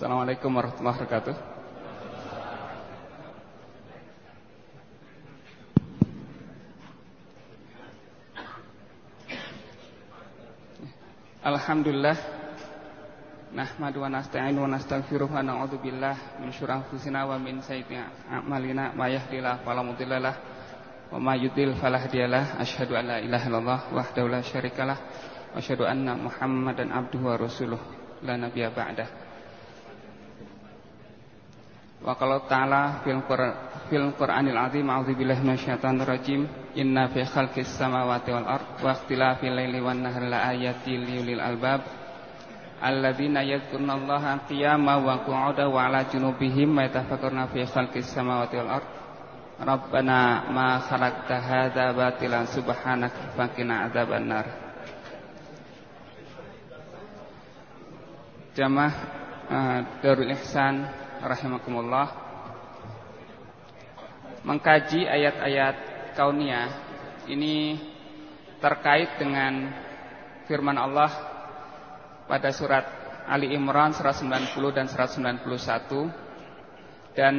Assalamualaikum warahmatullahi wabarakatuh. Alhamdulillah Nahmadu wa nasta'inu wa nastaghfiruh wa na'udzu billah min syururi anfusina wa min sayyiati a'malina may yahdihillahu fala wa may yudlil asyhadu an la ilaha illallah wahdahu la syarikalah wa asyhadu anna muhammadan abduhu wa rasuluh. La nabiyya ba'dah wa qala ta'ala fil qur'an fil qur'anil azim a'udzu billahi minasyaitonir rajim. Inna fi khalqis samawati wal ard wa ikhtilafil laili wan nahari la ayatin liulil albab. Alladzina yadhkurunallaha qiyaman wa qu'udan wa 'ala junubihim wa yatafakkaruna fi khalqis samawati wal ard. Rabbana ma khalaqta hadza batilan subhanaka faqina adzabannar Jamaah uh, Darul Ihsan rahimakumullah mengkaji ayat-ayat kauniyah ini terkait dengan firman Allah pada surat Ali Imran 190 dan 191 dan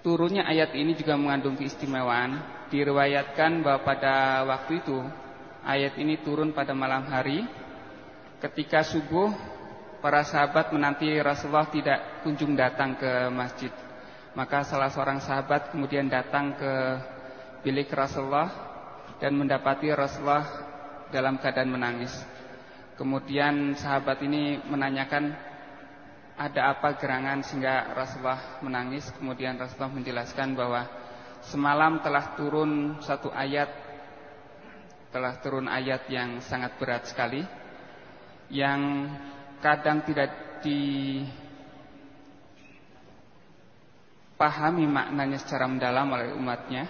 turunnya ayat ini juga mengandung keistimewaan. Diriwayatkan bahwa pada waktu itu ayat ini turun pada malam hari ketika subuh para sahabat menanti Rasulullah tidak kunjung datang ke masjid maka salah seorang sahabat kemudian datang ke bilik Rasulullah dan mendapati Rasulullah dalam keadaan menangis. Kemudian sahabat ini menanyakan ada apa gerangan sehingga Rasulullah menangis. Kemudian Rasulullah menjelaskan bahwa semalam telah turun satu ayat telah turun ayat yang sangat berat sekali yang kadang tidak di pahami maknanya secara mendalam oleh umatnya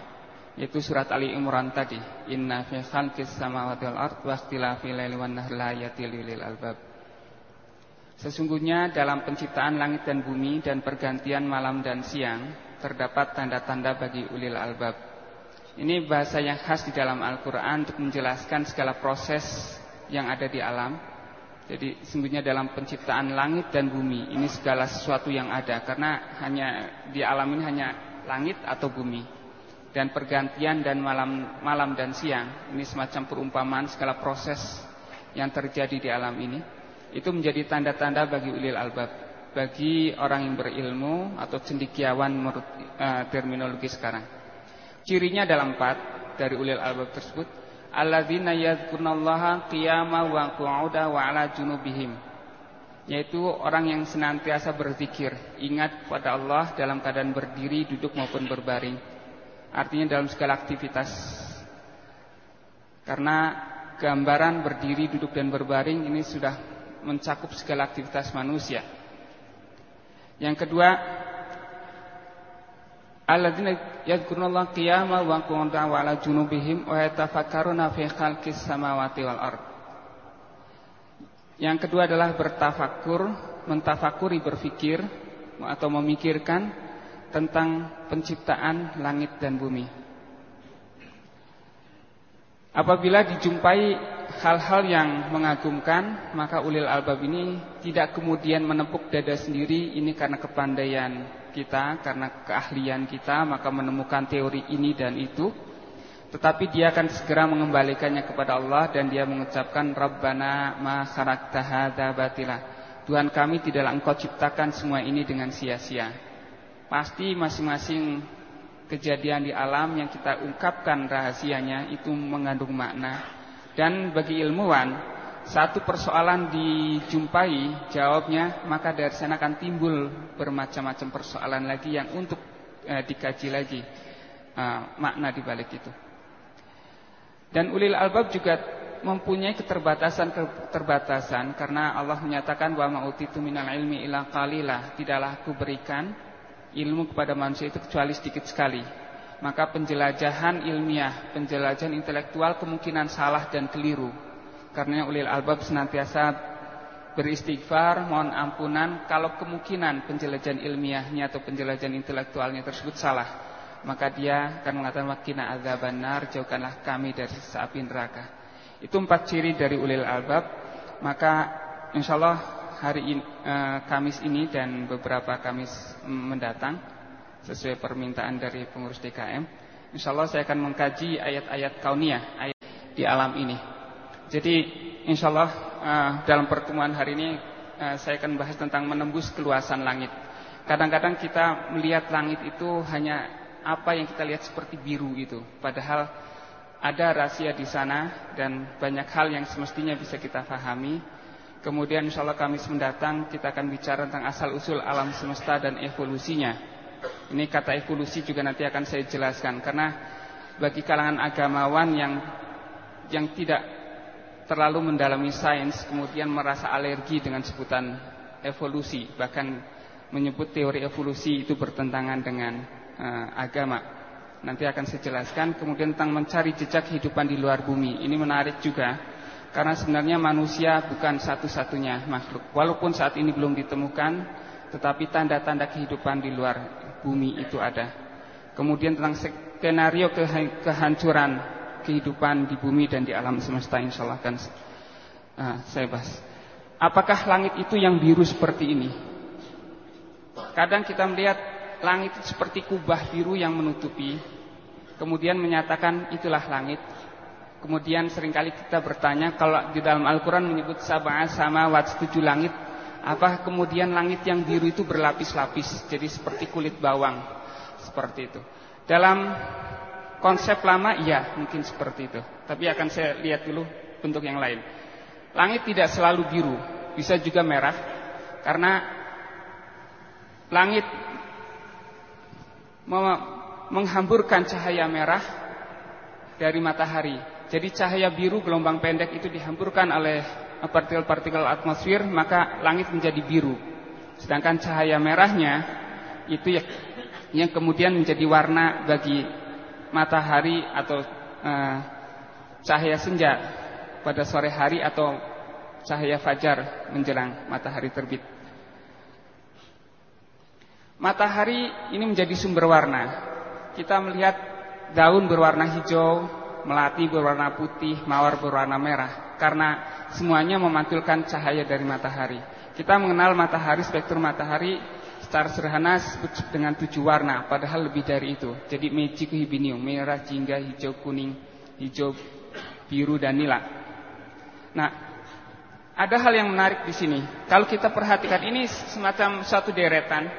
yaitu surat Ali Imran tadi inna fi khalqis samawati wal ard wa laili wan laayatil lil albab Sesungguhnya dalam penciptaan langit dan bumi dan pergantian malam dan siang terdapat tanda-tanda bagi ulil albab. Ini bahasa yang khas di dalam Al-Qur'an untuk menjelaskan segala proses yang ada di alam. Jadi sesungguhnya dalam penciptaan langit dan bumi ini segala sesuatu yang ada. Karena hanya di alam ini hanya langit atau bumi. Dan pergantian dan malam malam dan siang ini semacam perumpamaan segala proses yang terjadi di alam ini. Itu menjadi tanda-tanda bagi ulil albab bagi orang yang berilmu atau cendikiawan menurut uh, terminologi sekarang. Cirinya dalam empat dari ulil albab tersebut alladzina yadhkurunallaha qiyaman wa qu'udan wa 'ala junubihim. Yaitu orang yang senantiasa berzikir ingat pada Allah dalam keadaan berdiri duduk maupun berbaring. Artinya dalam segala aktivitas. Karena gambaran berdiri duduk dan berbaring ini sudah mencakup segala aktivitas manusia. Yang kedua alladzina yadhkurunallaha qiyaman wa qu'udan wa 'ala junubihim wa yatafakkaruna fi khalqis samawati wal ard. Yang kedua adalah bertafakur, mentafakuri berfikir atau memikirkan tentang penciptaan langit dan bumi. Apabila dijumpai hal-hal yang mengagumkan, maka ulil albab ini tidak kemudian menepuk dada sendiri ini karena kepandaian kita, karena keahlian kita, maka menemukan teori ini dan itu. Tetapi dia akan segera mengembalikannya kepada Allah dan dia mengucapkan Rabbana ma khalaqta hadza batila. Tuhan kami tidaklah Engkau ciptakan semua ini dengan sia-sia. Pasti masing-masing kejadian di alam yang kita ungkapkan rahasianya itu mengandung makna. Dan bagi ilmuwan satu persoalan dijumpai jawabnya maka dari sana akan timbul bermacam-macam persoalan lagi yang untuk eh, dikaji lagi eh, makna di balik itu. Dan ulil albab juga mempunyai keterbatasan-keterbatasan karena Allah menyatakan bahwa ma'utitu minal ilmi ila qalilah tidaklah aku berikan ilmu kepada manusia itu kecuali sedikit sekali. Maka penjelajahan ilmiah, penjelajahan intelektual kemungkinan salah dan keliru karena ulil albab senantiasa beristighfar, mohon ampunan kalau kemungkinan penjelajahan ilmiahnya atau penjelajahan intelektualnya tersebut salah, maka dia akan mengatakan wakina azabannar, jauhkanlah kami dari api neraka. Itu empat ciri dari ulil albab, maka insyaallah hari ini, uh, Kamis ini dan beberapa Kamis mendatang sesuai permintaan dari pengurus DKM. Insya Allah saya akan mengkaji ayat-ayat kauniyah ayat di alam ini. Jadi insya Allah uh, dalam pertemuan hari ini uh, saya akan bahas tentang menembus keluasan langit. Kadang-kadang kita melihat langit itu hanya apa yang kita lihat seperti biru itu. Padahal ada rahasia di sana dan banyak hal yang semestinya bisa kita pahami. Kemudian insya Allah Kamis mendatang kita akan bicara tentang asal usul alam semesta dan evolusinya. Ini kata evolusi juga nanti akan saya jelaskan karena bagi kalangan agamawan yang yang tidak terlalu mendalami sains kemudian merasa alergi dengan sebutan evolusi bahkan menyebut teori evolusi itu bertentangan dengan uh, agama. Nanti akan saya jelaskan. Kemudian tentang mencari jejak kehidupan di luar bumi. Ini menarik juga karena sebenarnya manusia bukan satu-satunya makhluk. Walaupun saat ini belum ditemukan, tetapi tanda-tanda kehidupan di luar bumi itu ada. Kemudian tentang skenario kehancuran kehidupan di bumi dan di alam semesta insya Allah akan uh, saya bahas. Apakah langit itu yang biru seperti ini? Kadang kita melihat langit itu seperti kubah biru yang menutupi, kemudian menyatakan itulah langit. Kemudian sering kali kita bertanya kalau di dalam Al-Quran menyebut sabah sama wat tujuh langit, apa kemudian langit yang biru itu berlapis-lapis, jadi seperti kulit bawang, seperti itu. Dalam konsep lama, iya mungkin seperti itu. Tapi akan saya lihat dulu bentuk yang lain. Langit tidak selalu biru, bisa juga merah, karena langit menghamburkan cahaya merah dari matahari. Jadi cahaya biru gelombang pendek itu dihamburkan oleh partikel-partikel atmosfer, maka langit menjadi biru. Sedangkan cahaya merahnya itu yang, yang kemudian menjadi warna bagi matahari atau uh, cahaya senja pada sore hari atau cahaya fajar menjelang matahari terbit. Matahari ini menjadi sumber warna. Kita melihat daun berwarna hijau, melati berwarna putih, mawar berwarna merah. Karena semuanya memantulkan cahaya dari matahari. Kita mengenal matahari, spektrum matahari secara sederhana dengan tujuh warna, padahal lebih dari itu. Jadi magic hibinium, merah, jingga, hijau, kuning, hijau, biru, dan nila. Nah, ada hal yang menarik di sini. Kalau kita perhatikan ini semacam satu deretan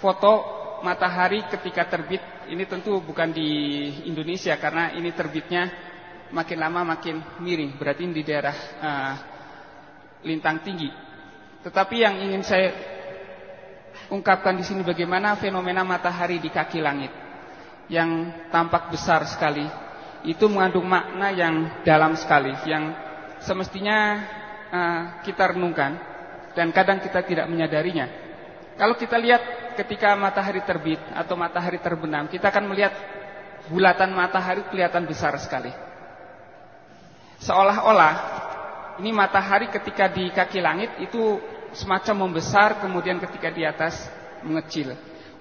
foto matahari ketika terbit ini tentu bukan di Indonesia karena ini terbitnya makin lama makin miring berarti ini di daerah uh, lintang tinggi tetapi yang ingin saya ungkapkan di sini bagaimana fenomena matahari di kaki langit yang tampak besar sekali itu mengandung makna yang dalam sekali yang semestinya uh, kita renungkan dan kadang kita tidak menyadarinya kalau kita lihat ketika matahari terbit atau matahari terbenam, kita akan melihat bulatan matahari kelihatan besar sekali. Seolah-olah ini matahari ketika di kaki langit itu semacam membesar, kemudian ketika di atas mengecil.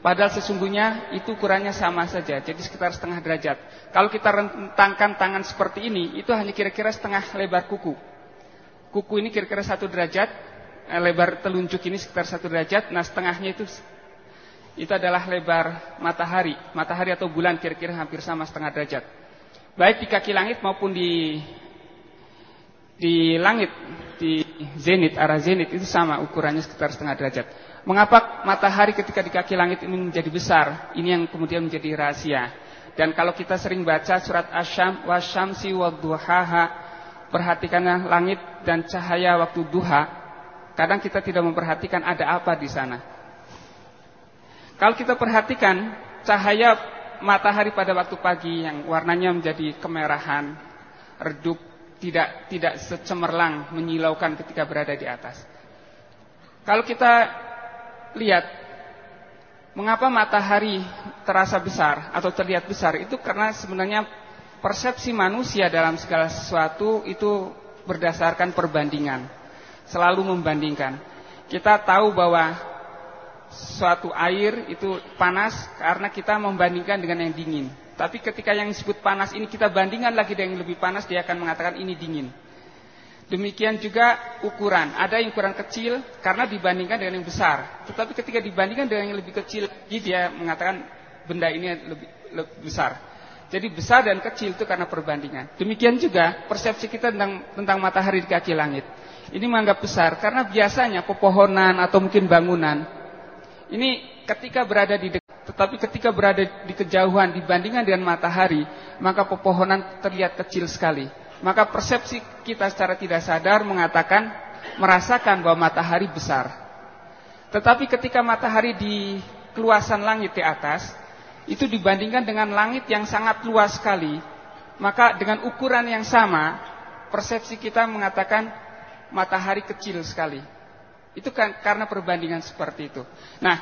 Padahal sesungguhnya itu ukurannya sama saja, jadi sekitar setengah derajat. Kalau kita rentangkan tangan seperti ini, itu hanya kira-kira setengah lebar kuku. Kuku ini kira-kira satu derajat, eh, lebar telunjuk ini sekitar satu derajat, nah setengahnya itu itu adalah lebar matahari. Matahari atau bulan kira-kira hampir sama setengah derajat. Baik di kaki langit maupun di di langit, di zenit, arah zenit itu sama ukurannya sekitar setengah derajat. Mengapa matahari ketika di kaki langit ini menjadi besar? Ini yang kemudian menjadi rahasia. Dan kalau kita sering baca surat Asyam wasyamsi wadduhaha, perhatikanlah langit dan cahaya waktu duha. Kadang kita tidak memperhatikan ada apa di sana. Kalau kita perhatikan cahaya matahari pada waktu pagi yang warnanya menjadi kemerahan, redup, tidak tidak secemerlang menyilaukan ketika berada di atas. Kalau kita lihat mengapa matahari terasa besar atau terlihat besar itu karena sebenarnya persepsi manusia dalam segala sesuatu itu berdasarkan perbandingan. Selalu membandingkan. Kita tahu bahwa suatu air itu panas karena kita membandingkan dengan yang dingin. Tapi ketika yang disebut panas ini kita bandingkan lagi dengan yang lebih panas, dia akan mengatakan ini dingin. Demikian juga ukuran. Ada yang ukuran kecil karena dibandingkan dengan yang besar. Tetapi ketika dibandingkan dengan yang lebih kecil, dia mengatakan benda ini lebih, lebih besar. Jadi besar dan kecil itu karena perbandingan. Demikian juga persepsi kita tentang, tentang matahari di kaki langit. Ini menganggap besar karena biasanya pepohonan atau mungkin bangunan ini ketika berada di dekat, tetapi ketika berada di kejauhan dibandingkan dengan matahari, maka pepohonan terlihat kecil sekali maka persepsi kita secara tidak sadar mengatakan merasakan bahwa matahari besar. Tetapi ketika matahari di keluasan langit di atas, itu dibandingkan dengan langit yang sangat luas sekali, maka dengan ukuran yang sama, persepsi kita mengatakan matahari kecil sekali. Itu kan karena perbandingan seperti itu. Nah,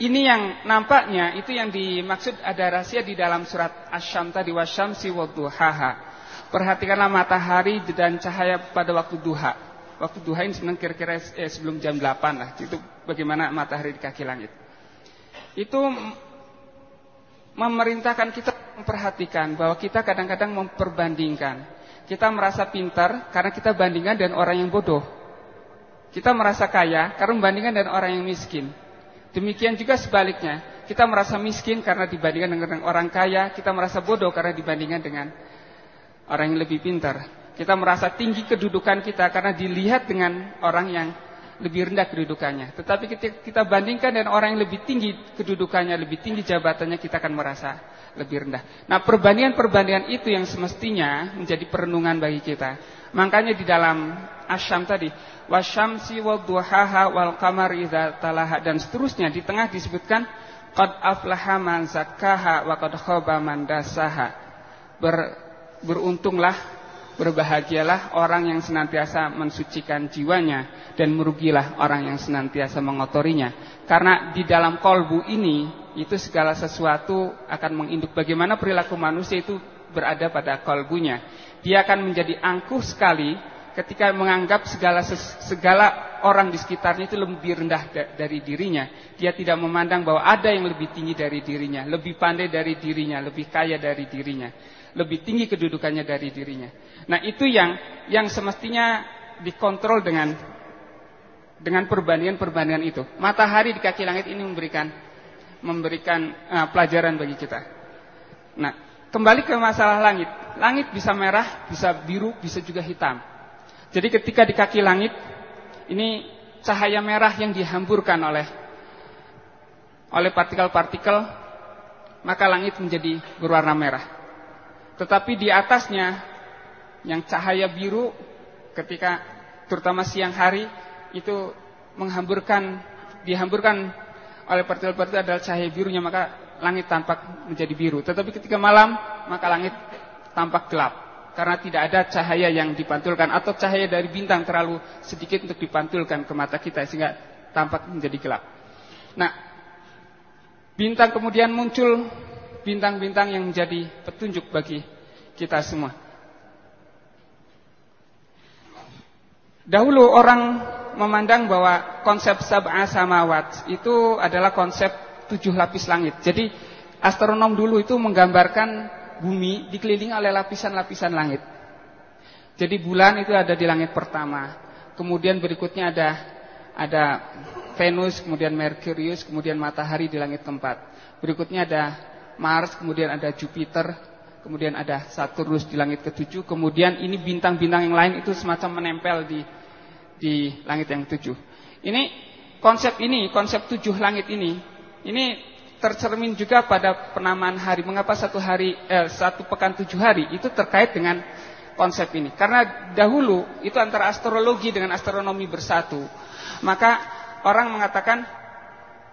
ini yang nampaknya itu yang dimaksud ada rahasia di dalam surat Asy-Syam tadi wasyamsi wadduhaha. Perhatikanlah matahari dan cahaya pada waktu duha. Waktu duha ini sebenarnya kira-kira eh, sebelum jam 8 lah. Itu bagaimana matahari di kaki langit. Itu memerintahkan kita memperhatikan bahwa kita kadang-kadang memperbandingkan. Kita merasa pintar karena kita bandingkan dengan orang yang bodoh. Kita merasa kaya karena membandingkan dengan orang yang miskin. Demikian juga sebaliknya. Kita merasa miskin karena dibandingkan dengan orang kaya. Kita merasa bodoh karena dibandingkan dengan orang yang lebih pintar. Kita merasa tinggi kedudukan kita karena dilihat dengan orang yang lebih rendah kedudukannya. Tetapi ketika kita bandingkan dengan orang yang lebih tinggi kedudukannya, lebih tinggi jabatannya, kita akan merasa lebih rendah. Nah, perbandingan-perbandingan itu yang semestinya menjadi perenungan bagi kita. Makanya di dalam asyam tadi, wasyamsi wal duhaha wal qamar idza talaha dan seterusnya di tengah disebutkan qad aflaha man zakkaha wa qad khaba man dasaha. Ber, beruntunglah, berbahagialah orang yang senantiasa mensucikan jiwanya dan merugilah orang yang senantiasa mengotorinya. Karena di dalam kolbu ini itu segala sesuatu akan menginduk bagaimana perilaku manusia itu berada pada kolbunya. Dia akan menjadi angkuh sekali ketika menganggap segala segala orang di sekitarnya itu lebih rendah dari dirinya. Dia tidak memandang bahwa ada yang lebih tinggi dari dirinya, lebih pandai dari dirinya, lebih kaya dari dirinya lebih tinggi kedudukannya dari dirinya. Nah, itu yang yang semestinya dikontrol dengan dengan perbandingan-perbandingan itu. Matahari di kaki langit ini memberikan memberikan uh, pelajaran bagi kita. Nah, kembali ke masalah langit. Langit bisa merah, bisa biru, bisa juga hitam. Jadi ketika di kaki langit ini cahaya merah yang dihamburkan oleh oleh partikel-partikel maka langit menjadi berwarna merah. Tetapi di atasnya yang cahaya biru ketika terutama siang hari itu menghamburkan dihamburkan oleh partikel-partikel adalah cahaya birunya maka langit tampak menjadi biru. Tetapi ketika malam maka langit tampak gelap karena tidak ada cahaya yang dipantulkan atau cahaya dari bintang terlalu sedikit untuk dipantulkan ke mata kita sehingga tampak menjadi gelap. Nah, bintang kemudian muncul bintang-bintang yang menjadi petunjuk bagi kita semua. Dahulu orang memandang bahwa konsep sab'a samawat itu adalah konsep tujuh lapis langit. Jadi astronom dulu itu menggambarkan bumi dikelilingi oleh lapisan-lapisan langit. Jadi bulan itu ada di langit pertama. Kemudian berikutnya ada ada Venus, kemudian Merkurius, kemudian matahari di langit keempat. Berikutnya ada Mars, kemudian ada Jupiter, kemudian ada Saturnus di langit ketujuh, kemudian ini bintang-bintang yang lain itu semacam menempel di di langit yang ketujuh. Ini konsep ini, konsep tujuh langit ini, ini tercermin juga pada penamaan hari. Mengapa satu hari, eh, satu pekan tujuh hari itu terkait dengan konsep ini? Karena dahulu itu antara astrologi dengan astronomi bersatu. Maka orang mengatakan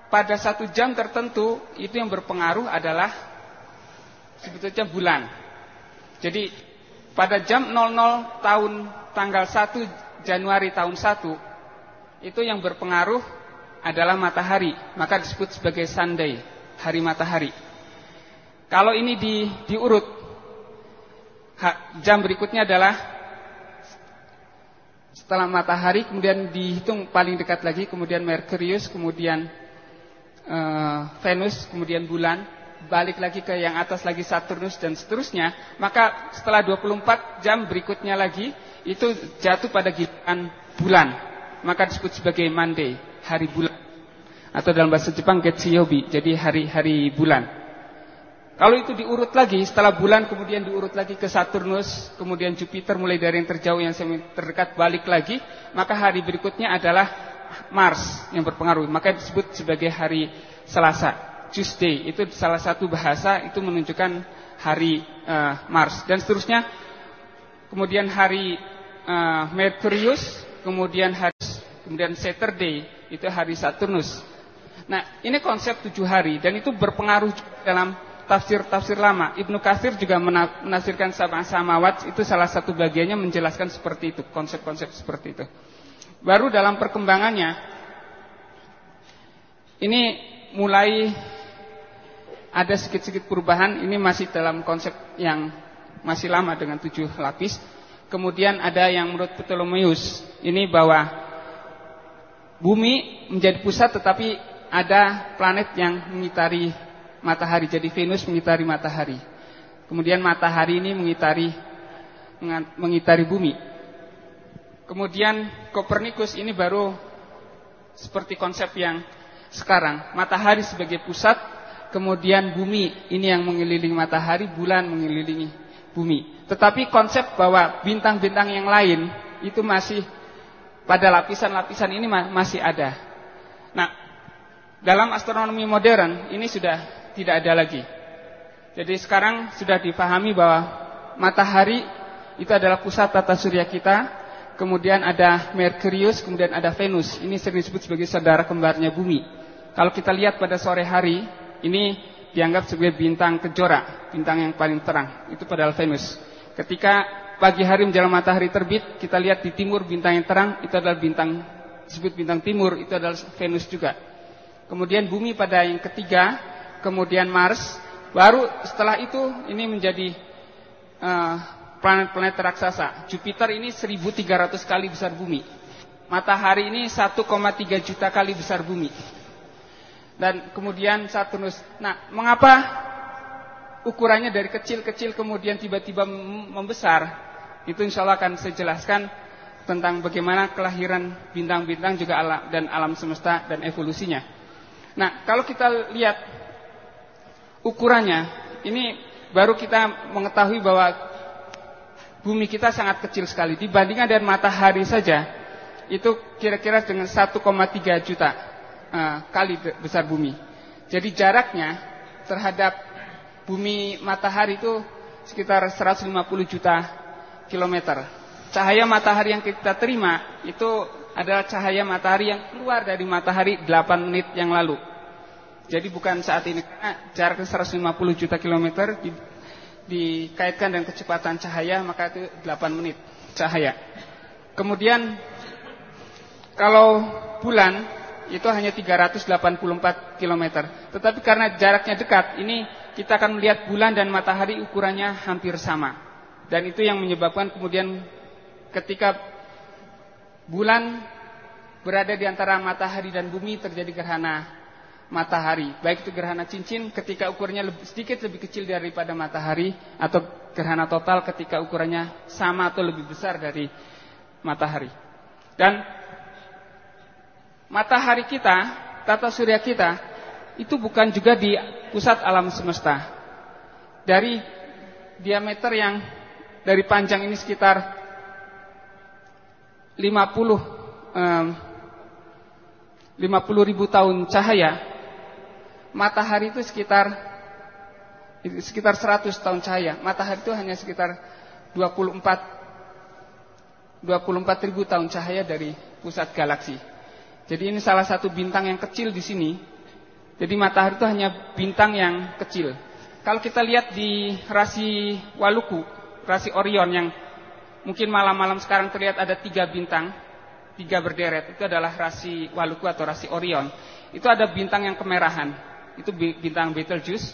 pada satu jam tertentu itu yang berpengaruh adalah sebetulnya bulan. Jadi pada jam 00 tahun tanggal 1 Januari tahun 1 itu yang berpengaruh adalah matahari, maka disebut sebagai Sunday, hari matahari. Kalau ini di, diurut, jam berikutnya adalah setelah matahari, kemudian dihitung paling dekat lagi, kemudian Merkurius, kemudian uh, Venus, kemudian bulan, balik lagi ke yang atas lagi Saturnus dan seterusnya, maka setelah 24 jam berikutnya lagi itu jatuh pada giliran bulan. Maka disebut sebagai Monday, hari bulan. Atau dalam bahasa Jepang Getsuyobi, jadi hari-hari bulan. Kalau itu diurut lagi, setelah bulan kemudian diurut lagi ke Saturnus, kemudian Jupiter mulai dari yang terjauh yang terdekat balik lagi, maka hari berikutnya adalah Mars yang berpengaruh. Maka disebut sebagai hari Selasa, Tuesday. Itu salah satu bahasa itu menunjukkan hari uh, Mars dan seterusnya. Kemudian hari uh, Mercurius, kemudian hari kemudian Saturday itu hari Saturnus. Nah, ini konsep tujuh hari dan itu berpengaruh dalam tafsir-tafsir lama. Ibnu Katsir juga menafsirkan sama samawat itu salah satu bagiannya menjelaskan seperti itu, konsep-konsep seperti itu. Baru dalam perkembangannya ini mulai ada sedikit-sedikit perubahan. Ini masih dalam konsep yang masih lama dengan tujuh lapis. Kemudian ada yang menurut Ptolemeus ini bahwa bumi menjadi pusat tetapi ada planet yang mengitari matahari. Jadi Venus mengitari matahari. Kemudian matahari ini mengitari mengitari bumi. Kemudian Kopernikus ini baru seperti konsep yang sekarang. Matahari sebagai pusat, kemudian bumi ini yang mengelilingi matahari, bulan mengelilingi bumi. Tetapi konsep bahwa bintang-bintang yang lain itu masih pada lapisan-lapisan ini masih ada. Nah, dalam astronomi modern ini sudah tidak ada lagi. Jadi sekarang sudah dipahami bahwa matahari itu adalah pusat tata surya kita, kemudian ada Merkurius, kemudian ada Venus. Ini sering disebut sebagai saudara kembarnya bumi. Kalau kita lihat pada sore hari, ini dianggap sebagai bintang kejora, bintang yang paling terang. Itu padahal Venus. Ketika pagi hari menjelang matahari terbit, kita lihat di timur bintang yang terang, itu adalah bintang disebut bintang timur, itu adalah Venus juga. Kemudian bumi pada yang ketiga kemudian Mars, baru setelah itu ini menjadi eh, planet-planet raksasa. Jupiter ini 1300 kali besar bumi. Matahari ini 1,3 juta kali besar bumi. Dan kemudian Saturnus. Nah, mengapa ukurannya dari kecil-kecil kemudian tiba-tiba membesar? Itu insya Allah akan saya jelaskan tentang bagaimana kelahiran bintang-bintang juga alam dan alam semesta dan evolusinya. Nah, kalau kita lihat ukurannya, ini baru kita mengetahui bahwa bumi kita sangat kecil sekali dibandingkan dengan matahari saja itu kira-kira dengan 1,3 juta uh, kali besar bumi. Jadi jaraknya terhadap bumi matahari itu sekitar 150 juta kilometer. Cahaya matahari yang kita terima itu adalah cahaya matahari yang keluar dari matahari 8 menit yang lalu. Jadi bukan saat ini karena jaraknya 150 juta kilometer dikaitkan dengan kecepatan cahaya maka itu 8 menit cahaya. Kemudian kalau bulan itu hanya 384 kilometer. Tetapi karena jaraknya dekat, ini kita akan melihat bulan dan matahari ukurannya hampir sama. Dan itu yang menyebabkan kemudian ketika bulan berada di antara matahari dan bumi terjadi gerhana matahari. Baik itu gerhana cincin ketika ukurannya sedikit lebih kecil daripada matahari atau gerhana total ketika ukurannya sama atau lebih besar dari matahari. Dan matahari kita, tata surya kita itu bukan juga di pusat alam semesta. Dari diameter yang dari panjang ini sekitar 50 um, 50 ribu tahun cahaya matahari itu sekitar sekitar 100 tahun cahaya. Matahari itu hanya sekitar 24 24 ribu tahun cahaya dari pusat galaksi. Jadi ini salah satu bintang yang kecil di sini. Jadi matahari itu hanya bintang yang kecil. Kalau kita lihat di rasi Waluku, rasi Orion yang mungkin malam-malam sekarang terlihat ada tiga bintang, tiga berderet. Itu adalah rasi Waluku atau rasi Orion. Itu ada bintang yang kemerahan itu bintang Betelgeuse,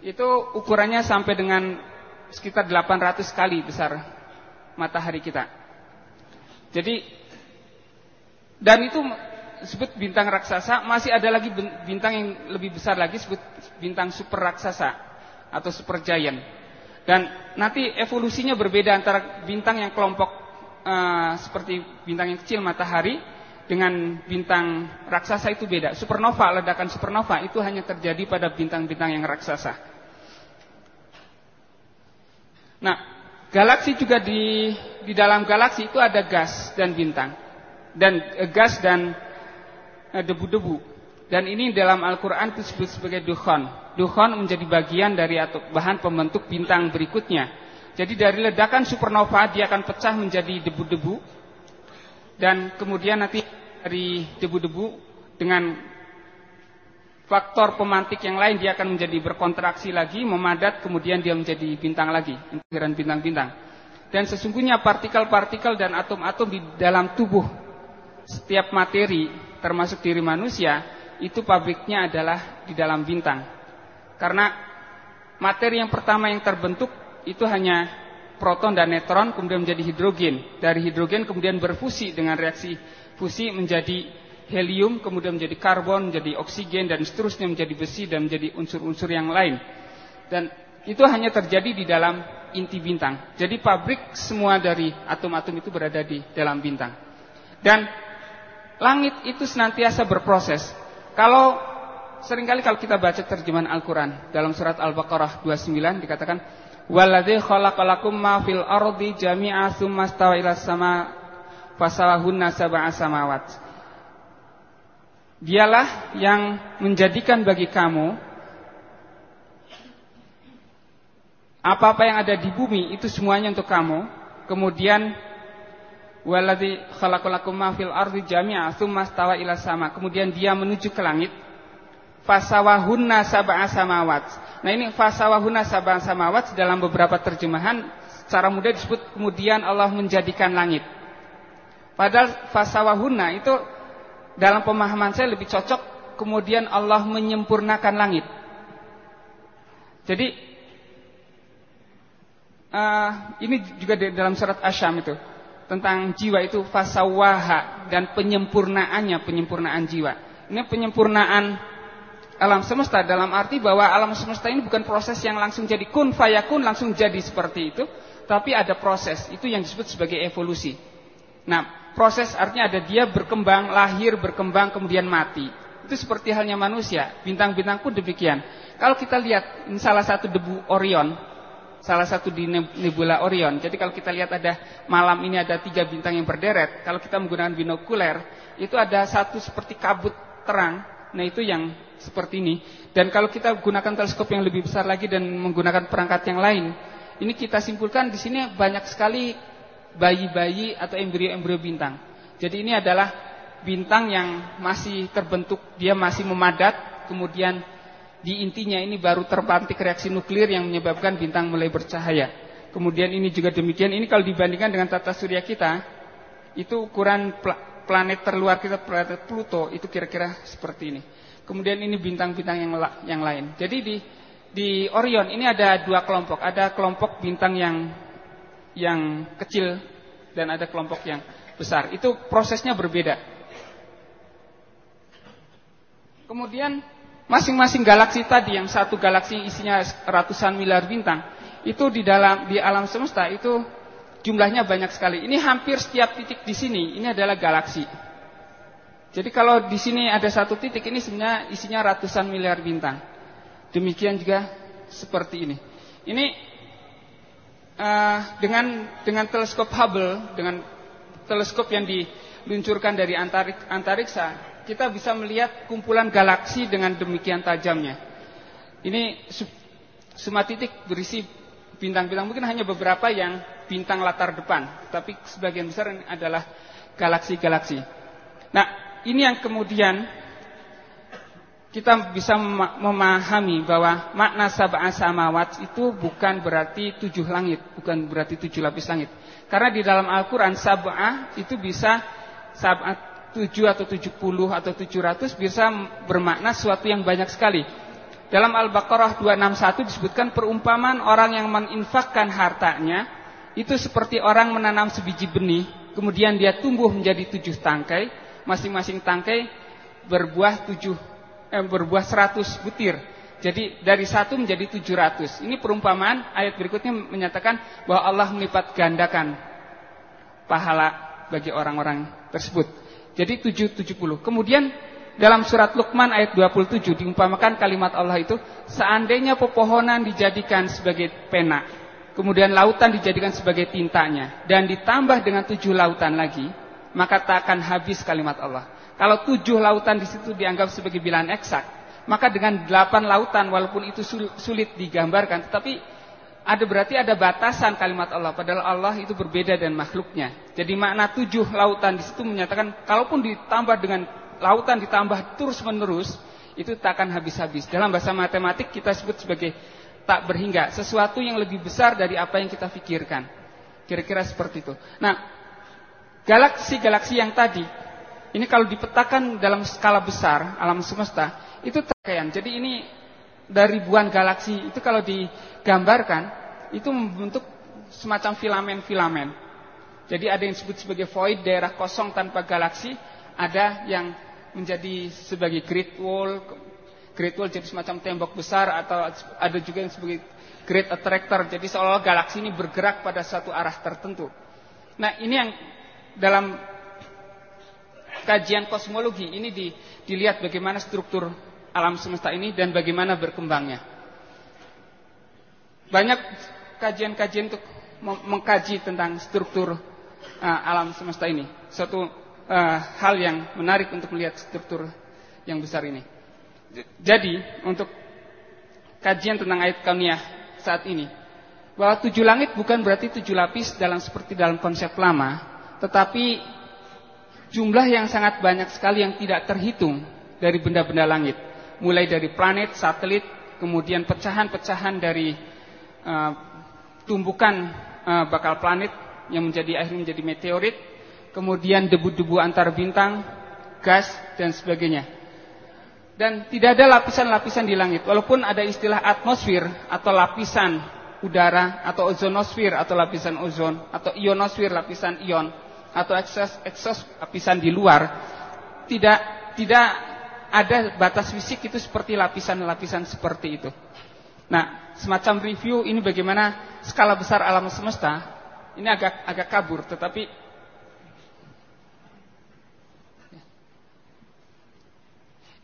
itu ukurannya sampai dengan sekitar 800 kali besar matahari kita. Jadi dan itu sebut bintang raksasa, masih ada lagi bintang yang lebih besar lagi sebut bintang super raksasa atau super giant. Dan nanti evolusinya berbeda antara bintang yang kelompok uh, seperti bintang yang kecil matahari dengan bintang raksasa itu beda. Supernova, ledakan supernova itu hanya terjadi pada bintang-bintang yang raksasa. Nah, galaksi juga di di dalam galaksi itu ada gas dan bintang dan eh, gas dan eh, debu-debu. Dan ini dalam Al-Quran disebut sebagai dukhon. Dukhon menjadi bagian dari atau bahan pembentuk bintang berikutnya. Jadi dari ledakan supernova dia akan pecah menjadi debu-debu. Dan kemudian nanti dari debu-debu dengan faktor pemantik yang lain dia akan menjadi berkontraksi lagi, memadat, kemudian dia menjadi bintang lagi, intiran bintang-bintang. Dan sesungguhnya partikel-partikel dan atom-atom di dalam tubuh setiap materi termasuk diri manusia itu pabriknya adalah di dalam bintang. Karena materi yang pertama yang terbentuk itu hanya proton dan neutron kemudian menjadi hidrogen. Dari hidrogen kemudian berfusi dengan reaksi fusi menjadi helium kemudian menjadi karbon, menjadi oksigen dan seterusnya menjadi besi dan menjadi unsur-unsur yang lain. Dan itu hanya terjadi di dalam inti bintang. Jadi pabrik semua dari atom-atom itu berada di dalam bintang. Dan langit itu senantiasa berproses. Kalau sering kali kalau kita baca terjemahan Al-Quran dalam surat Al-Baqarah 29 dikatakan Waladhi khalaqalakum ma fil ardi jami'a tsumma stawa ila sama fasawahunna sab'a samawat. Dialah yang menjadikan bagi kamu apa-apa yang ada di bumi itu semuanya untuk kamu. Kemudian Waladhi khalaqalakum ma fil ardi jami'a tsumma stawa ila sama. Kemudian dia menuju ke langit. Fasawahunna sab'a samawat. Nah ini fasawahunna sab'a samawat dalam beberapa terjemahan secara mudah disebut kemudian Allah menjadikan langit. Padahal fasawahunna itu dalam pemahaman saya lebih cocok kemudian Allah menyempurnakan langit. Jadi uh, ini juga dalam surat Asyam itu tentang jiwa itu fasawaha dan penyempurnaannya penyempurnaan jiwa. Ini penyempurnaan alam semesta dalam arti bahwa alam semesta ini bukan proses yang langsung jadi kun fayakun langsung jadi seperti itu, tapi ada proses. Itu yang disebut sebagai evolusi. Nah, proses artinya ada dia berkembang, lahir, berkembang, kemudian mati. Itu seperti halnya manusia. Bintang-bintang pun demikian. Kalau kita lihat salah satu debu Orion, salah satu di nebula Orion. Jadi kalau kita lihat ada malam ini ada tiga bintang yang berderet. Kalau kita menggunakan binokuler, itu ada satu seperti kabut terang. Nah itu yang seperti ini. Dan kalau kita gunakan teleskop yang lebih besar lagi dan menggunakan perangkat yang lain, ini kita simpulkan di sini banyak sekali bayi-bayi atau embrio-embrio bintang. Jadi ini adalah bintang yang masih terbentuk, dia masih memadat, kemudian di intinya ini baru terpantik reaksi nuklir yang menyebabkan bintang mulai bercahaya. Kemudian ini juga demikian. Ini kalau dibandingkan dengan tata surya kita, itu ukuran planet terluar kita planet Pluto itu kira-kira seperti ini. Kemudian ini bintang-bintang yang yang lain. Jadi di di Orion ini ada dua kelompok. Ada kelompok bintang yang yang kecil dan ada kelompok yang besar. Itu prosesnya berbeda. Kemudian masing-masing galaksi tadi yang satu galaksi isinya ratusan miliar bintang itu di dalam di alam semesta itu jumlahnya banyak sekali. Ini hampir setiap titik di sini ini adalah galaksi. Jadi kalau di sini ada satu titik ini sebenarnya isinya ratusan miliar bintang. Demikian juga seperti ini. Ini uh, dengan dengan teleskop Hubble dengan teleskop yang diluncurkan dari antariksa kita bisa melihat kumpulan galaksi dengan demikian tajamnya. Ini semua titik berisi bintang-bintang mungkin hanya beberapa yang bintang latar depan, tapi sebagian besar adalah galaksi-galaksi. Nah, ini yang kemudian kita bisa memahami bahwa makna sab'a samawat itu bukan berarti tujuh langit, bukan berarti tujuh lapis langit. Karena di dalam Al-Quran sab'a itu bisa sab'a 7 atau 70 atau 700 bisa bermakna sesuatu yang banyak sekali. Dalam Al-Baqarah 261 disebutkan perumpamaan orang yang menginfakkan hartanya itu seperti orang menanam sebiji benih, kemudian dia tumbuh menjadi tujuh tangkai, masing-masing tangkai berbuah tujuh, eh, berbuah seratus butir. Jadi dari satu menjadi tujuh ratus. Ini perumpamaan ayat berikutnya menyatakan bahwa Allah melipat gandakan pahala bagi orang-orang tersebut. Jadi tujuh tujuh puluh. Kemudian dalam surat Luqman ayat 27 diumpamakan kalimat Allah itu seandainya pepohonan dijadikan sebagai pena, kemudian lautan dijadikan sebagai tintanya dan ditambah dengan tujuh lautan lagi, maka tak akan habis kalimat Allah. Kalau tujuh lautan di situ dianggap sebagai bilangan eksak, maka dengan delapan lautan walaupun itu sulit digambarkan, tetapi ada berarti ada batasan kalimat Allah. Padahal Allah itu berbeda dan makhluknya. Jadi makna tujuh lautan di situ menyatakan, kalaupun ditambah dengan lautan ditambah terus menerus, itu tak akan habis-habis. Dalam bahasa matematik kita sebut sebagai tak berhingga, sesuatu yang lebih besar dari apa yang kita pikirkan. Kira-kira seperti itu. Nah, galaksi-galaksi yang tadi ini kalau dipetakan dalam skala besar alam semesta itu terkait. Jadi ini dari ribuan galaksi itu kalau digambarkan itu membentuk semacam filamen-filamen. Jadi ada yang disebut sebagai void daerah kosong tanpa galaksi, ada yang menjadi sebagai great wall, great wall jadi semacam tembok besar atau ada juga yang sebagai great attractor. Jadi seolah-olah galaksi ini bergerak pada satu arah tertentu. Nah, ini yang dalam kajian kosmologi ini di, dilihat bagaimana struktur alam semesta ini dan bagaimana berkembangnya. Banyak kajian-kajian untuk mengkaji tentang struktur uh, alam semesta ini. Suatu uh, hal yang menarik untuk melihat struktur yang besar ini. Jadi untuk kajian tentang ayat kauniyah saat ini bahwa tujuh langit bukan berarti tujuh lapis dalam seperti dalam konsep lama, tetapi jumlah yang sangat banyak sekali yang tidak terhitung dari benda-benda langit. Mulai dari planet, satelit, kemudian pecahan-pecahan dari uh, tumbukan uh, bakal planet yang menjadi akhirnya menjadi meteorit, kemudian debu-debu antar bintang, gas dan sebagainya. Dan tidak ada lapisan-lapisan di langit, walaupun ada istilah atmosfer atau lapisan udara atau ozonosfer atau lapisan ozon atau ionosfer lapisan ion atau eksos eksos lapisan di luar tidak tidak ada batas fisik itu seperti lapisan-lapisan seperti itu. Nah, semacam review ini bagaimana skala besar alam semesta ini agak agak kabur, tetapi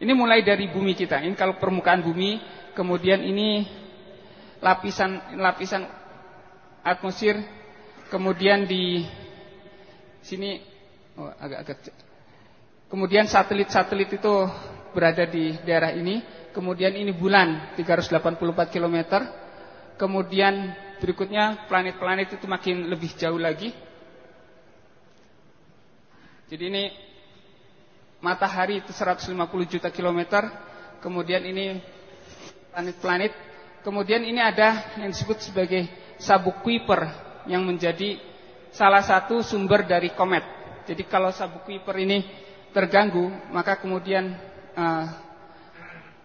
ini mulai dari bumi kita. Ini kalau permukaan bumi, kemudian ini lapisan lapisan atmosfer, kemudian di sini oh, agak-agak kemudian satelit-satelit itu berada di daerah ini. Kemudian ini bulan 384 km kemudian berikutnya planet-planet itu makin lebih jauh lagi. Jadi ini matahari itu 150 juta kilometer kemudian ini planet-planet kemudian ini ada yang disebut sebagai sabuk Kuiper yang menjadi salah satu sumber dari komet. Jadi kalau sabuk Kuiper ini terganggu, maka kemudian uh,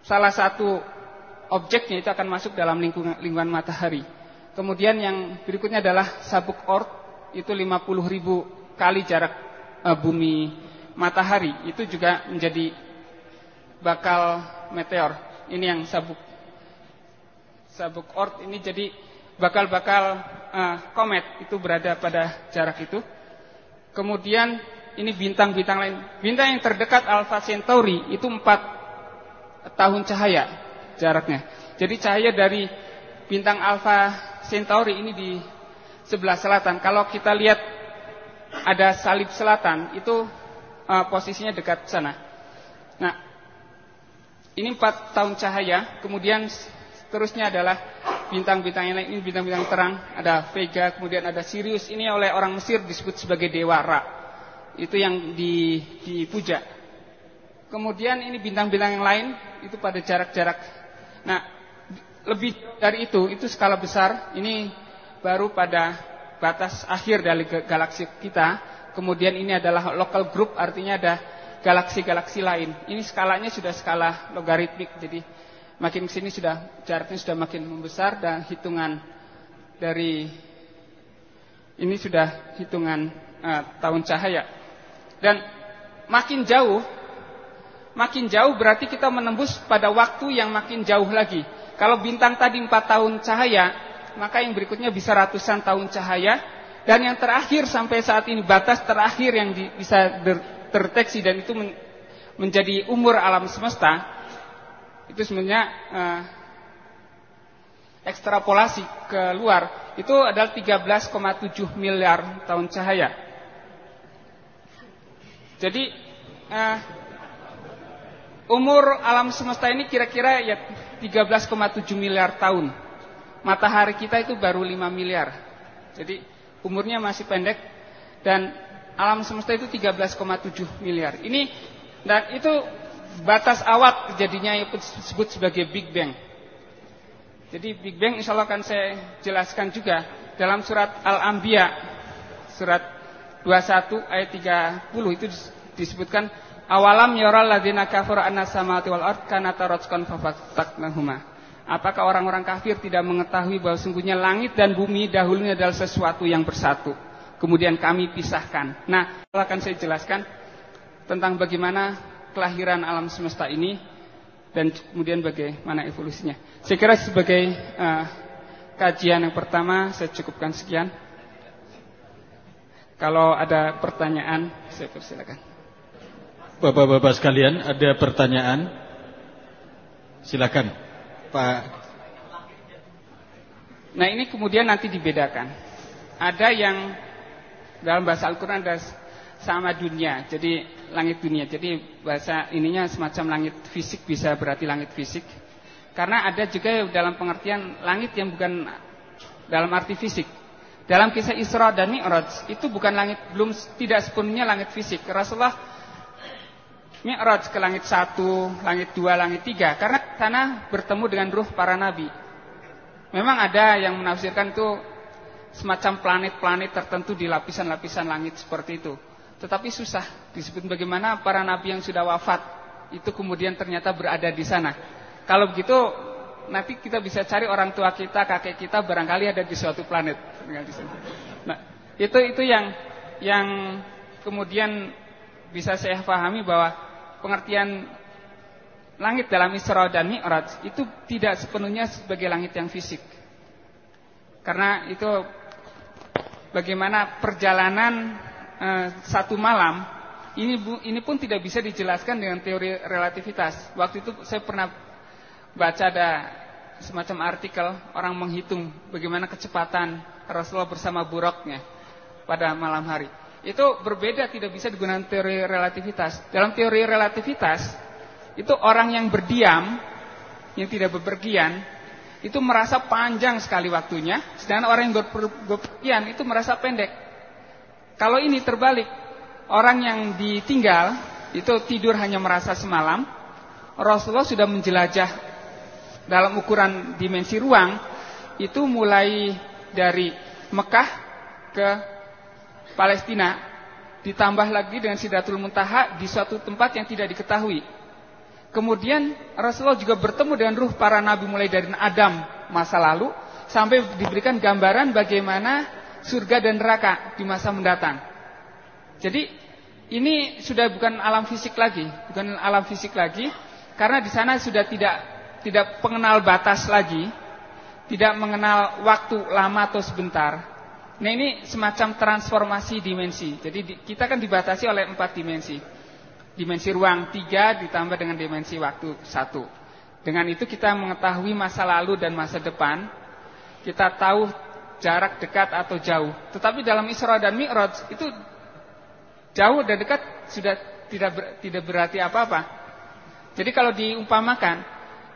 salah satu objeknya itu akan masuk dalam lingkungan, lingkungan matahari. Kemudian yang berikutnya adalah sabuk Oort, itu 50 ribu kali jarak uh, bumi matahari. Itu juga menjadi bakal meteor. Ini yang sabuk sabuk Oort ini jadi bakal-bakal uh, komet itu berada pada jarak itu. Kemudian ini bintang-bintang lain. Bintang yang terdekat Alpha Centauri itu 4 tahun cahaya jaraknya. Jadi cahaya dari bintang Alpha Centauri ini di sebelah selatan. Kalau kita lihat ada salib selatan itu uh, posisinya dekat sana. Nah, ini 4 tahun cahaya. Kemudian Terusnya adalah bintang-bintang yang lain ini bintang-bintang terang, ada Vega, kemudian ada Sirius. Ini oleh orang Mesir disebut sebagai dewa Ra. Itu yang di, dipuja. Kemudian ini bintang-bintang yang lain itu pada jarak-jarak. Nah, lebih dari itu, itu skala besar. Ini baru pada batas akhir dari galaksi kita. Kemudian ini adalah local group, artinya ada galaksi-galaksi lain. Ini skalanya sudah skala logaritmik, jadi makin sini sudah jaraknya sudah makin membesar dan hitungan dari ini sudah hitungan uh, tahun cahaya. Dan makin jauh, makin jauh berarti kita menembus pada waktu yang makin jauh lagi. Kalau bintang tadi 4 tahun cahaya, maka yang berikutnya bisa ratusan tahun cahaya. Dan yang terakhir sampai saat ini, batas terakhir yang di, bisa terdeteksi dan itu men, menjadi umur alam semesta, itu sebenarnya uh, ekstrapolasi keluar, itu adalah 13,7 miliar tahun cahaya. Jadi uh, umur alam semesta ini kira-kira ya 13,7 miliar tahun. Matahari kita itu baru 5 miliar. Jadi umurnya masih pendek dan alam semesta itu 13,7 miliar. Ini dan itu batas awal terjadinya yang disebut sebagai Big Bang. Jadi Big Bang insya Allah akan saya jelaskan juga dalam surat Al-Anbiya surat 21 ayat 30 itu disebutkan awalam yaral ladzina kafaru anna samawati wal ard ratqan fafataqnahuma. Apakah orang-orang kafir tidak mengetahui bahwa sungguhnya langit dan bumi dahulunya adalah sesuatu yang bersatu. Kemudian kami pisahkan. Nah, akan saya jelaskan tentang bagaimana kelahiran alam semesta ini dan kemudian bagaimana evolusinya. Saya kira sebagai uh, kajian yang pertama saya cukupkan sekian. Kalau ada pertanyaan, saya persilakan. Bapak-bapak sekalian, ada pertanyaan? Silakan, Pak. Nah ini kemudian nanti dibedakan. Ada yang dalam bahasa Al-Quran ada sama dunia, jadi langit dunia. Jadi bahasa ininya semacam langit fisik bisa berarti langit fisik. Karena ada juga dalam pengertian langit yang bukan dalam arti fisik. Dalam kisah Isra dan Mi'raj itu bukan langit belum tidak sepenuhnya langit fisik. Rasulullah Mi'raj ke langit satu, langit dua, langit tiga karena sana bertemu dengan ruh para nabi. Memang ada yang menafsirkan itu semacam planet-planet tertentu di lapisan-lapisan langit seperti itu. Tetapi susah disebut bagaimana para nabi yang sudah wafat itu kemudian ternyata berada di sana. Kalau begitu nanti kita bisa cari orang tua kita, kakek kita barangkali ada di suatu planet. Nah, itu itu yang yang kemudian bisa saya pahami bahwa pengertian langit dalam Isra dan Mi'raj itu tidak sepenuhnya sebagai langit yang fisik. Karena itu bagaimana perjalanan e, satu malam ini ini pun tidak bisa dijelaskan dengan teori relativitas. Waktu itu saya pernah baca ada semacam artikel orang menghitung bagaimana kecepatan Rasulullah bersama buruknya pada malam hari. Itu berbeda tidak bisa digunakan teori relativitas. Dalam teori relativitas itu orang yang berdiam yang tidak bepergian itu merasa panjang sekali waktunya, sedangkan orang yang bepergian itu merasa pendek. Kalau ini terbalik, orang yang ditinggal itu tidur hanya merasa semalam, Rasulullah sudah menjelajah dalam ukuran dimensi ruang itu mulai dari Mekah ke Palestina ditambah lagi dengan Sidratul Muntaha di suatu tempat yang tidak diketahui. Kemudian Rasulullah juga bertemu dengan ruh para nabi mulai dari Adam masa lalu sampai diberikan gambaran bagaimana surga dan neraka di masa mendatang. Jadi ini sudah bukan alam fisik lagi, bukan alam fisik lagi karena di sana sudah tidak tidak pengenal batas lagi, tidak mengenal waktu lama atau sebentar. Nah ini semacam transformasi dimensi. Jadi kita kan dibatasi oleh empat dimensi. Dimensi ruang tiga ditambah dengan dimensi waktu satu. Dengan itu kita mengetahui masa lalu dan masa depan. Kita tahu jarak dekat atau jauh. Tetapi dalam Isra dan Mi'raj itu jauh dan dekat sudah tidak ber, tidak berarti apa-apa. Jadi kalau diumpamakan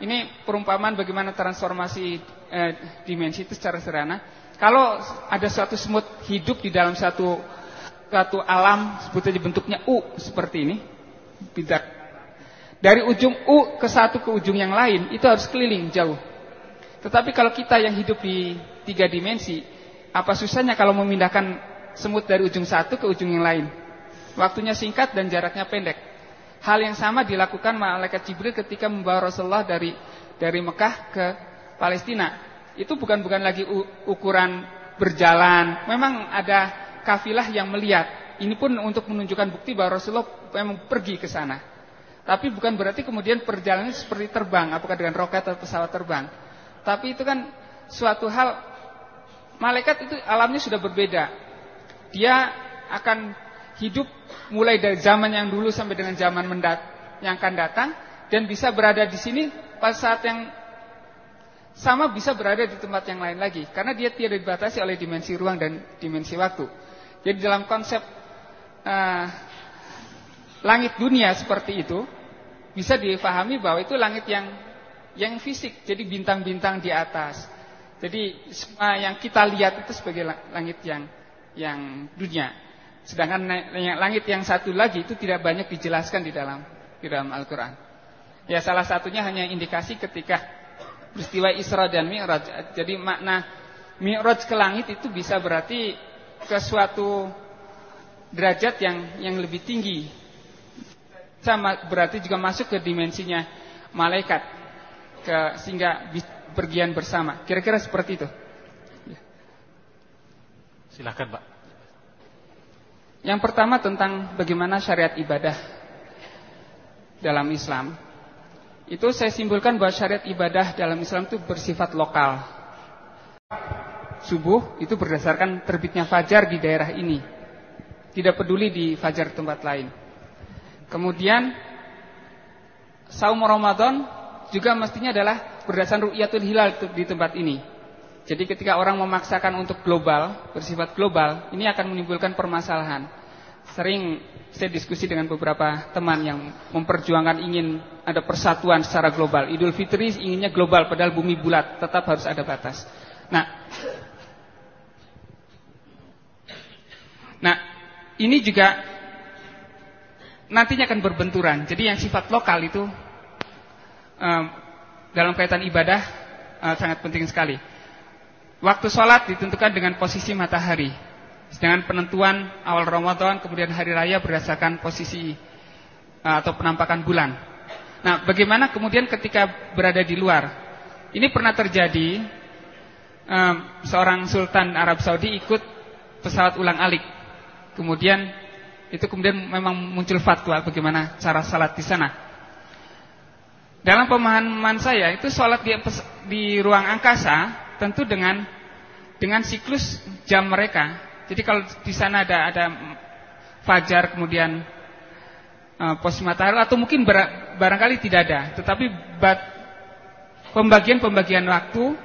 ini perumpamaan bagaimana transformasi eh, dimensi itu secara sederhana. Kalau ada suatu semut hidup di dalam satu satu alam sebutnya bentuknya U seperti ini, tidak dari ujung U ke satu ke ujung yang lain itu harus keliling jauh. Tetapi kalau kita yang hidup di tiga dimensi, apa susahnya kalau memindahkan semut dari ujung satu ke ujung yang lain? Waktunya singkat dan jaraknya pendek. Hal yang sama dilakukan malaikat Jibril ketika membawa Rasulullah dari dari Mekah ke Palestina. Itu bukan bukan lagi ukuran berjalan. Memang ada kafilah yang melihat. ini pun untuk menunjukkan bukti bahwa Rasulullah memang pergi ke sana. Tapi bukan berarti kemudian perjalanan seperti terbang, apakah dengan roket atau pesawat terbang. Tapi itu kan suatu hal malaikat itu alamnya sudah berbeda. Dia akan hidup mulai dari zaman yang dulu sampai dengan zaman mendat yang akan datang dan bisa berada di sini pada saat yang sama bisa berada di tempat yang lain lagi karena dia tidak dibatasi oleh dimensi ruang dan dimensi waktu. Jadi dalam konsep uh, langit dunia seperti itu bisa difahami bahwa itu langit yang yang fisik, jadi bintang-bintang di atas. Jadi semua yang kita lihat itu sebagai langit yang yang dunia. Sedangkan langit yang satu lagi itu tidak banyak dijelaskan di dalam di dalam Al-Qur'an. Ya salah satunya hanya indikasi ketika peristiwa Isra dan Mi'raj. Jadi makna Mi'raj ke langit itu bisa berarti ke suatu derajat yang yang lebih tinggi. Sama berarti juga masuk ke dimensinya malaikat ke sehingga pergian bersama. Kira-kira seperti itu. Silakan, Pak. Yang pertama tentang bagaimana syariat ibadah dalam Islam. Itu saya simpulkan bahwa syariat ibadah dalam Islam itu bersifat lokal. Subuh itu berdasarkan terbitnya fajar di daerah ini. Tidak peduli di fajar tempat lain. Kemudian saum Ramadan juga mestinya adalah berdasarkan ru'yatul hilal di tempat ini. Jadi ketika orang memaksakan untuk global, bersifat global, ini akan menimbulkan permasalahan. Sering saya diskusi dengan beberapa teman yang memperjuangkan ingin ada persatuan secara global. Idul Fitri inginnya global padahal bumi bulat, tetap harus ada batas. Nah, nah ini juga nantinya akan berbenturan. Jadi yang sifat lokal itu um, dalam kaitan ibadah uh, sangat penting sekali. Waktu sholat ditentukan dengan posisi matahari dengan penentuan awal Ramadan kemudian hari raya berdasarkan posisi uh, atau penampakan bulan. Nah, bagaimana kemudian ketika berada di luar? Ini pernah terjadi um, seorang sultan Arab Saudi ikut pesawat ulang-alik. Kemudian itu kemudian memang muncul fatwa bagaimana cara salat di sana. Dalam pemahaman saya itu salat di, di ruang angkasa tentu dengan dengan siklus jam mereka jadi kalau di sana ada ada fajar kemudian uh, posisi matahari atau mungkin bar, barangkali tidak ada, tetapi pembagian-pembagian waktu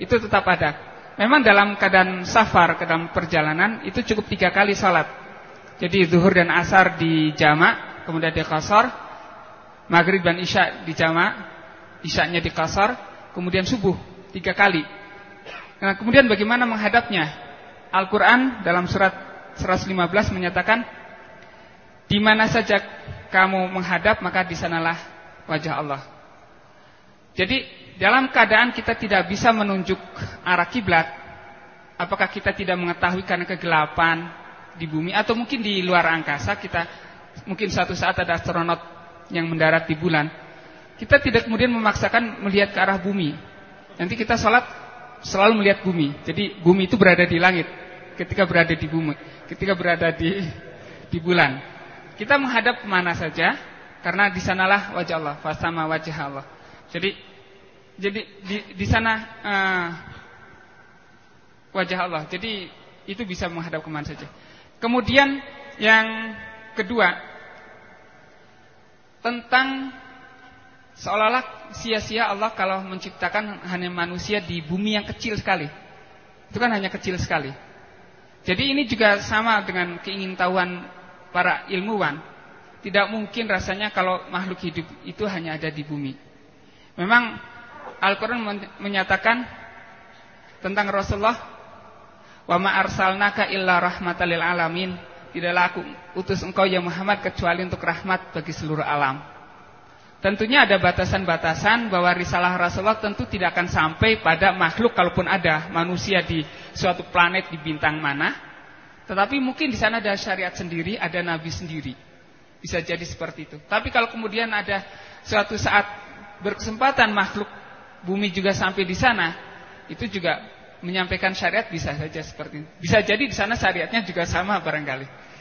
itu tetap ada. Memang dalam keadaan safar, dalam perjalanan itu cukup tiga kali salat. Jadi zuhur dan asar di jamak, kemudian di kasar, maghrib dan isya di jamak, isyanya di kasar, kemudian subuh tiga kali. Nah, kemudian bagaimana menghadapnya? Al-Quran dalam surat 115 menyatakan di mana saja kamu menghadap maka di sanalah wajah Allah. Jadi dalam keadaan kita tidak bisa menunjuk arah kiblat, apakah kita tidak mengetahui karena kegelapan di bumi atau mungkin di luar angkasa kita mungkin suatu saat ada astronot yang mendarat di bulan, kita tidak kemudian memaksakan melihat ke arah bumi. Nanti kita sholat selalu melihat bumi. Jadi bumi itu berada di langit ketika berada di bumi, ketika berada di di bulan. Kita menghadap ke mana saja, karena di sanalah wajah Allah, fasama wajah Allah. Jadi jadi di, di sana uh, wajah Allah. Jadi itu bisa menghadap ke mana saja. Kemudian yang kedua tentang seolah-olah sia-sia Allah kalau menciptakan hanya manusia di bumi yang kecil sekali. Itu kan hanya kecil sekali. Jadi ini juga sama dengan keingintahuan para ilmuwan. Tidak mungkin rasanya kalau makhluk hidup itu hanya ada di bumi. Memang Al-Quran menyatakan tentang Rasulullah, wa ma arsalnaka illa rahmatalil alamin. Tidaklah aku utus engkau ya Muhammad kecuali untuk rahmat bagi seluruh alam. Tentunya ada batasan-batasan bahwa risalah Rasulullah tentu tidak akan sampai pada makhluk kalaupun ada manusia di suatu planet di bintang mana. Tetapi mungkin di sana ada syariat sendiri, ada nabi sendiri. Bisa jadi seperti itu. Tapi kalau kemudian ada suatu saat berkesempatan makhluk bumi juga sampai di sana, itu juga menyampaikan syariat bisa saja seperti itu. Bisa jadi di sana syariatnya juga sama barangkali.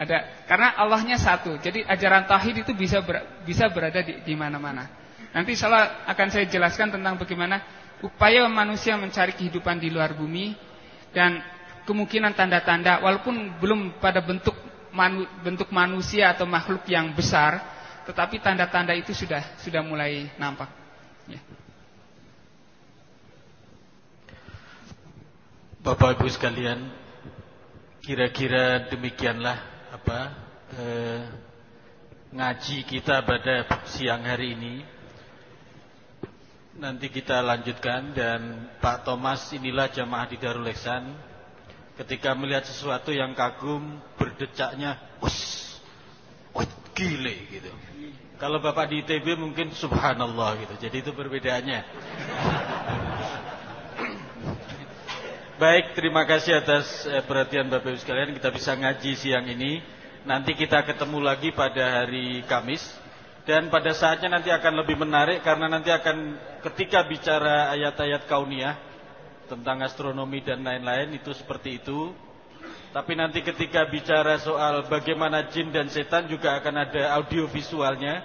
Ada karena Allahnya satu. Jadi ajaran tauhid itu bisa ber, bisa berada di di mana-mana. Nanti salah akan saya jelaskan tentang bagaimana upaya manusia mencari kehidupan di luar bumi dan kemungkinan tanda-tanda walaupun belum pada bentuk manu, bentuk manusia atau makhluk yang besar, tetapi tanda-tanda itu sudah sudah mulai nampak. Ya. Bapak Ibu sekalian, kira-kira demikianlah apa eh, ngaji kita pada siang hari ini. Nanti kita lanjutkan dan Pak Thomas inilah jamaah di Darul Ihsan ketika melihat sesuatu yang kagum berdecaknya us wait gile gitu. Kalau Bapak di ITB mungkin subhanallah gitu. Jadi itu perbedaannya. Baik, terima kasih atas eh, perhatian Bapak Ibu sekalian. Kita bisa ngaji siang ini. Nanti kita ketemu lagi pada hari Kamis. Dan pada saatnya nanti akan lebih menarik karena nanti akan ketika bicara ayat-ayat kauniyah tentang astronomi dan lain-lain itu seperti itu. Tapi nanti ketika bicara soal bagaimana jin dan setan juga akan ada audio visualnya.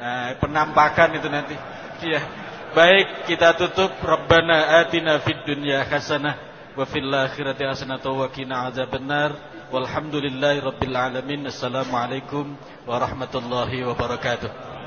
Nah, penampakan itu nanti. Ya. Baik, kita tutup Rabbana atina fid dunya hasanah wa fil akhirati hasanah wa qina adzabannar. Walhamdulillahi rabbil alamin. Assalamualaikum warahmatullahi wabarakatuh.